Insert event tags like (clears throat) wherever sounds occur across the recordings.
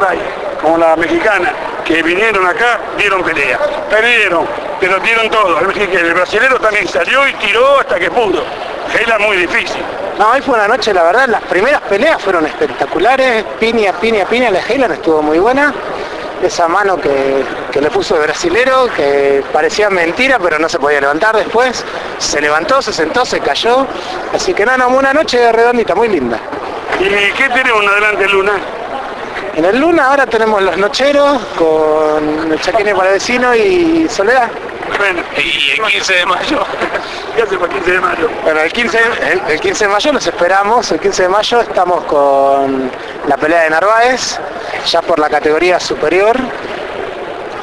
por ahí, como la mexicana, que vinieron acá, dieron pelea. Perdieron, pero dieron todo. El, mexicano, el brasilero también salió y tiró hasta que pudo. Era muy difícil. No, hoy fue una noche, la verdad, las primeras peleas fueron espectaculares, piña, piña, piña, la Heyland estuvo muy buena. Esa mano que, que le puso el brasilero, que parecía mentira, pero no se podía levantar después. Se levantó, se sentó, se cayó. Así que nada, no, una noche redondita, muy linda. ¿Y qué tenemos adelante, Luna? En el Luna ahora tenemos los nocheros con el Chaquine Palavecino y Soledad. Bueno, Y el 15 de mayo. ¿qué hace para el 15 de mayo? Bueno, el 15, el, el 15 de mayo los esperamos, el 15 de mayo estamos con la pelea de Narváez, ya por la categoría superior.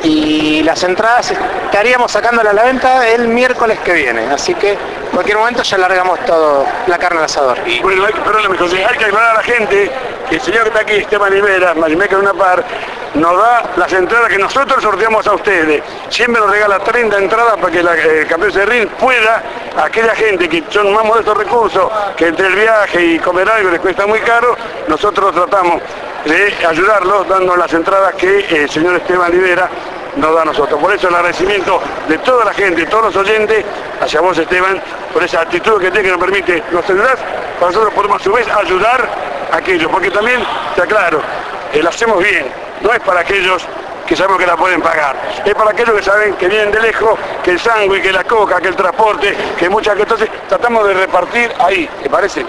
Y las entradas estaríamos sacándolas a la venta el miércoles que viene, así que en cualquier momento ya largamos todo la carne al asador. Y bueno, hay, hay que aclarar a la gente que el señor que está aquí, Esteban Rivera, Majimeca una par, nos da las entradas que nosotros sorteamos a ustedes. Siempre nos regala 30 entradas para que la, el campeón ring pueda, aquella gente que son más modestos recursos, que entre el viaje y comer algo les cuesta muy caro, nosotros tratamos de ayudarlos dando las entradas que eh, el señor Esteban Rivera nos da a nosotros. Por eso el agradecimiento de toda la gente, todos los oyentes, hacia vos Esteban, por esa actitud que tiene que nos permite, nos ayudás, para nosotros podemos a su vez ayudar a aquellos, porque también, te aclaro, eh, lo hacemos bien, no es para aquellos que sabemos que la pueden pagar, es para aquellos que saben que vienen de lejos, que el sándwich, que la coca, que el transporte, que muchas que entonces tratamos de repartir ahí, ¿te parece?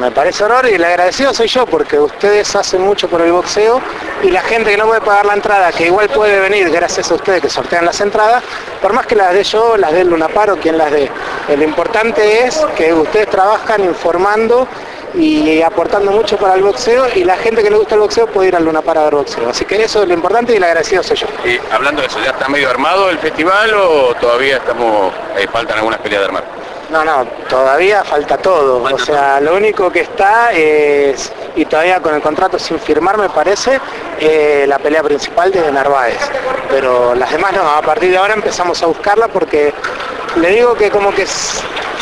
Me parece honor y el agradecido soy yo porque ustedes hacen mucho por el boxeo y la gente que no puede pagar la entrada, que igual puede venir gracias a ustedes que sortean las entradas, por más que las dé yo, las dé el Lunapar o quien las dé. Lo importante es que ustedes trabajan informando y aportando mucho para el boxeo y la gente que le gusta el boxeo puede ir al Lunapar a ver boxeo. Así que eso es lo importante y el agradecido soy yo. Y hablando de eso, ¿ya está medio armado el festival o todavía estamos, eh, faltan algunas peleas de armar? No, no, todavía falta todo. Falta o sea, lo único que está es, y todavía con el contrato sin firmar me parece, eh, la pelea principal de Narváez. Pero las demás no, a partir de ahora empezamos a buscarla porque le digo que como que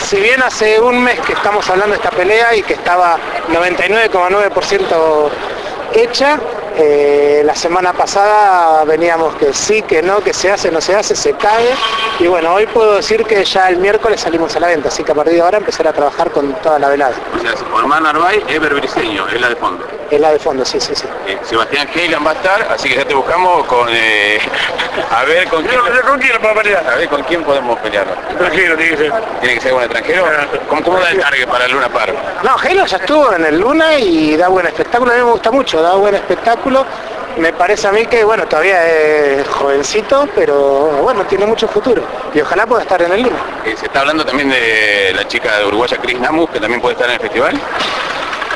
si bien hace un mes que estamos hablando de esta pelea y que estaba 99,9% hecha, eh, la semana pasada veníamos que sí, que no, que se hace, no se hace, se cae. Y bueno, hoy puedo decir que ya el miércoles salimos a la venta, así que a partir de ahora empezar a trabajar con toda la velada. O sea, Ormán Narváez es berbriseño, es la de fondo. Es la de fondo, sí, sí, sí. Eh, Sebastián Heylan va a estar, así que ya te buscamos con... eh, (laughs) a ver con quién... Yo, ¿Con quién pelear? A ver con quién podemos pelear. Extranjero, tiene que ser. ¿Tiene que ser un extranjero? ¿Cómo, cómo da el target para el Luna Par? No, Halo ya estuvo en el Luna y da buen espectáculo, a mí me gusta mucho, da buen espectáculo. Me parece a mí que, bueno, todavía es jovencito, pero bueno, tiene mucho futuro. Y ojalá pueda estar en el Luna. Eh, se está hablando también de la chica de uruguaya Cris Namus, que también puede estar en el festival.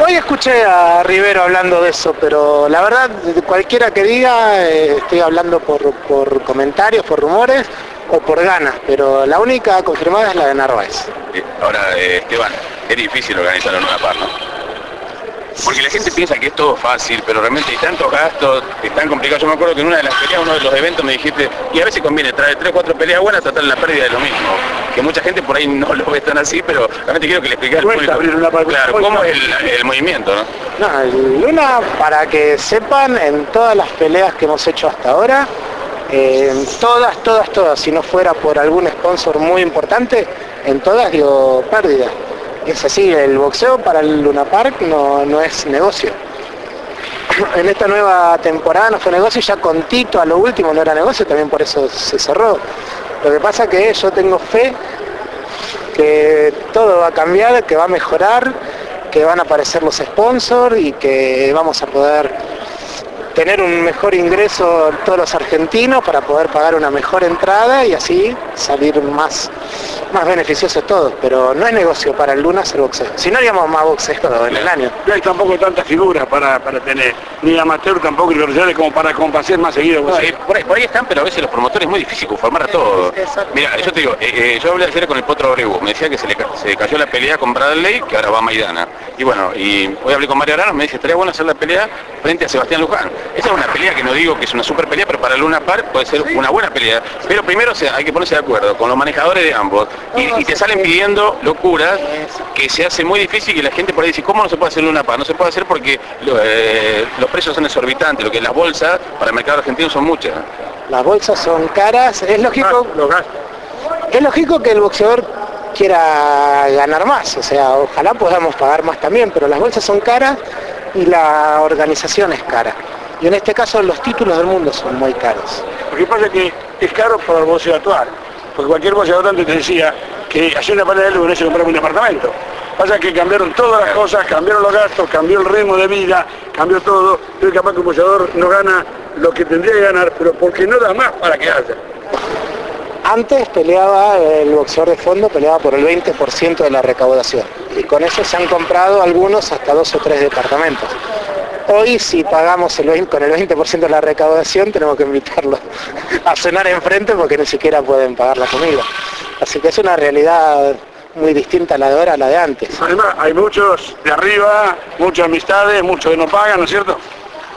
Hoy escuché a Rivero hablando de eso, pero la verdad, cualquiera que diga, eh, estoy hablando por, por comentarios, por rumores o por ganas, pero la única confirmada es la de Narváez. Eh, ahora, eh, Esteban, es difícil organizar una par, ¿no? Porque la gente piensa que es todo fácil, pero realmente hay tantos gastos, es tan complicado. Yo me acuerdo que en una de las peleas, uno de los eventos me dijiste, y a veces conviene traer tres, cuatro peleas buenas, tratar la pérdida de lo mismo. Que mucha gente por ahí no lo ve tan así, pero realmente quiero que le explique al público. abrir una par- Claro, cómo es el, el movimiento, ¿no? No, Luna, para que sepan, en todas las peleas que hemos hecho hasta ahora, en todas, todas, todas, si no fuera por algún sponsor muy importante, en todas dio pérdida. Es así, el boxeo para el Luna Park no, no es negocio. (clears throat) En esta nueva temporada no fue negocio, ya con Tito a lo último no era negocio, también por eso se cerró. Lo que pasa que yo tengo fe que todo va a cambiar, que va a mejorar, que van a aparecer los sponsors y que vamos a poder tener un mejor ingreso todos los argentinos para poder pagar una mejor entrada y así salir más, más beneficiosos todos. Pero no es negocio para el Luna hacer boxeo. Si no haríamos más boxeo en el año. No hay tampoco tantas figuras para, para tener, ni amateur tampoco, ni profesionales como para compasar más seguido. No, eh, por, ahí, por ahí están, pero a veces los promotores es muy difícil conformar a todos. Mira, yo te digo, eh, eh, yo hablé ayer con el Potro Abreu, me decía que se le ca- se cayó la pelea con Bradley, que ahora va a Maidana. Y bueno, y hoy hablé con Mario Aranos, me dice, estaría bueno hacer la pelea frente a Sebastián Luján. Esa es una pelea que no digo que es una super pelea, pero para Luna Park puede ser una buena pelea. Pero primero o sea, hay que ponerse de acuerdo con los manejadores de ambos, Y, y te salen pidiendo locuras que se hace muy difícil y la gente por ahí dice, ¿cómo no se puede hacer Luna Par? No se puede hacer porque lo- eh, los precios son exorbitantes, lo que las bolsas para el mercado argentino son muchas. Las bolsas son caras, es lógico, Los gastos. es lógico que el boxeador quiera ganar más, o sea, ojalá podamos pagar más también, pero las bolsas son caras y la organización es cara. Y en este caso los títulos del mundo son muy caros. Lo que pasa es que es caro para el boxeo actual. Porque cualquier boxeador antes te decía que hacer una pelea de lunes se compraba un departamento. Pasa que cambiaron todas las cosas, cambiaron los gastos, cambió el ritmo de vida, cambió todo. Entonces capaz que un boxeador no gana lo que tendría que ganar, pero porque no da más para que haya. Antes peleaba el boxeador de fondo, peleaba por el 20% de la recaudación. Y con eso se han comprado algunos hasta dos o tres departamentos. Hoy si pagamos el 20 con el 20% de la recaudación tenemos que invitarlos a cenar enfrente porque ni siquiera pueden pagar la comida. Así que es una realidad muy distinta a la de ahora a la de antes. Además, hay muchos de arriba, muchas amistades, muchos que no pagan, ¿no es cierto?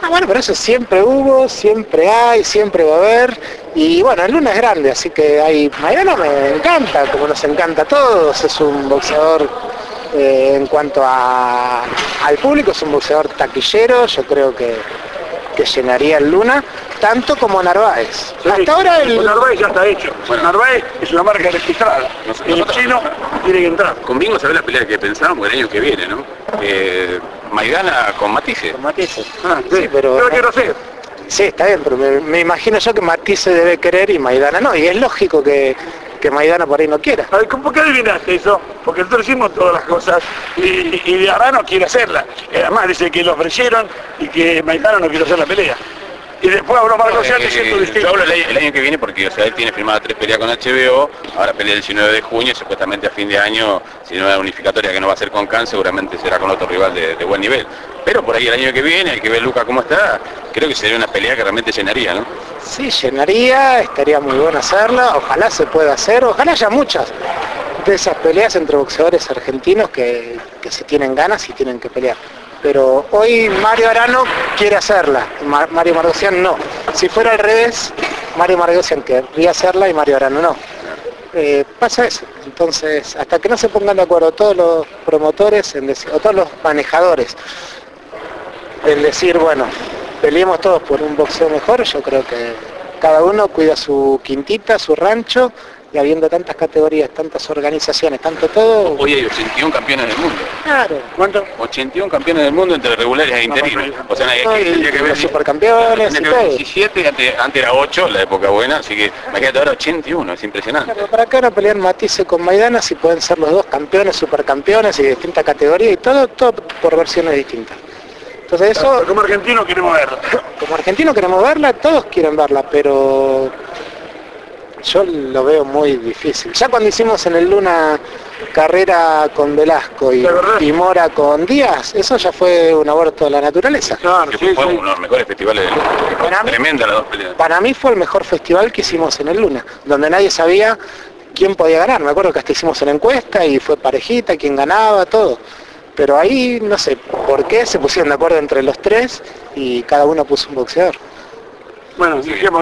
Ah, bueno, pero eso siempre hubo, siempre hay, siempre va a haber. Y bueno, el Luna es grande, así que hay... Mariano me encanta, como nos encanta a todos. Es un boxeador, eh, en cuanto a, al público, es un boxeador taquillero. Yo creo que, que llenaría el Luna, tanto como Narváez. Hasta ahora el... Narváez ya está hecho. Bueno. Narváez es una marca registrada. Nos- El nosotros- chino tiene que entrar. Con Bingo se ve la pelea que pensábamos el año que viene, ¿no? Eh, Maidana con Matices. Matices. Ah, Sí, pero... Lo quiero hacer. Sí, está bien, pero me, me imagino yo que Matices debe querer y Maidana no. Y es lógico que, que Maidana por ahí no quiera. ¿Por qué adivinaste eso? Porque nosotros hicimos todas las cosas y, y de ahora no quiere hacerla. Y Además dice que lo ofrecieron y que Maidana no quiere hacer la pelea. Y después habló Marco Sean Eh, diciendo yo distinto. hablo el año, el año que viene porque o sea, él tiene firmada tres peleas con HBO, ahora pelea el 19 de junio y supuestamente a fin de año, si no es unificatoria que no va a ser con Can, seguramente será con otro rival de, de buen nivel. Pero por ahí el año que viene, hay que ver Luca cómo está, creo que sería una pelea que realmente llenaría, ¿no? Sí, llenaría, estaría muy bueno hacerla, ojalá se pueda hacer, ojalá haya muchas de esas peleas entre boxeadores argentinos que, que se tienen ganas y tienen que pelear. Pero hoy Mario Arano quiere hacerla, Ma- Mario Margocian no. Si fuera al revés, Mario Margocian querría hacerla y Mario Arano no. Eh, pasa eso. Entonces, hasta que no se pongan de acuerdo todos los promotores en o todos los manejadores en decir, bueno, peleemos todos por un boxeo mejor, yo creo que cada uno cuida su quintita, su rancho, y habiendo tantas categorías, tantas organizaciones, tanto todo, Hoy hay 81 campeones del mundo, claro. ¿Cuánto? 81 campeones del mundo entre regulares e interinos. O sea, No, y que los supercampeones y todo. 17, antes, antes era 8, la época buena, así que imagínate ahora 81, es impresionante. Claro, ¿Para qué ahora pelear Matisse con Maidana si pueden ser los dos campeones, supercampeones y de distintas categorías y todo, todo por versiones distintas? Entonces eso, Como argentino queremos verlo. (laughs) como argentino queremos verla, todos quieren verla, pero yo lo veo muy difícil. Ya cuando hicimos en el Luna carrera con Velasco y, Mora con Díaz, eso ya fue un aborto de la naturaleza. Claro, sí, fue sí. uno de los mejores festivales del. Para mí- Tremenda las dos peleas. Para mí fue el mejor festival que hicimos en el Luna, donde nadie sabía quién podía ganar. Me acuerdo que hasta hicimos una encuesta y fue parejita, quién ganaba, todo. Pero ahí no sé por qué se pusieron de acuerdo entre los tres y cada uno puso un boxeador. Bueno, dijimos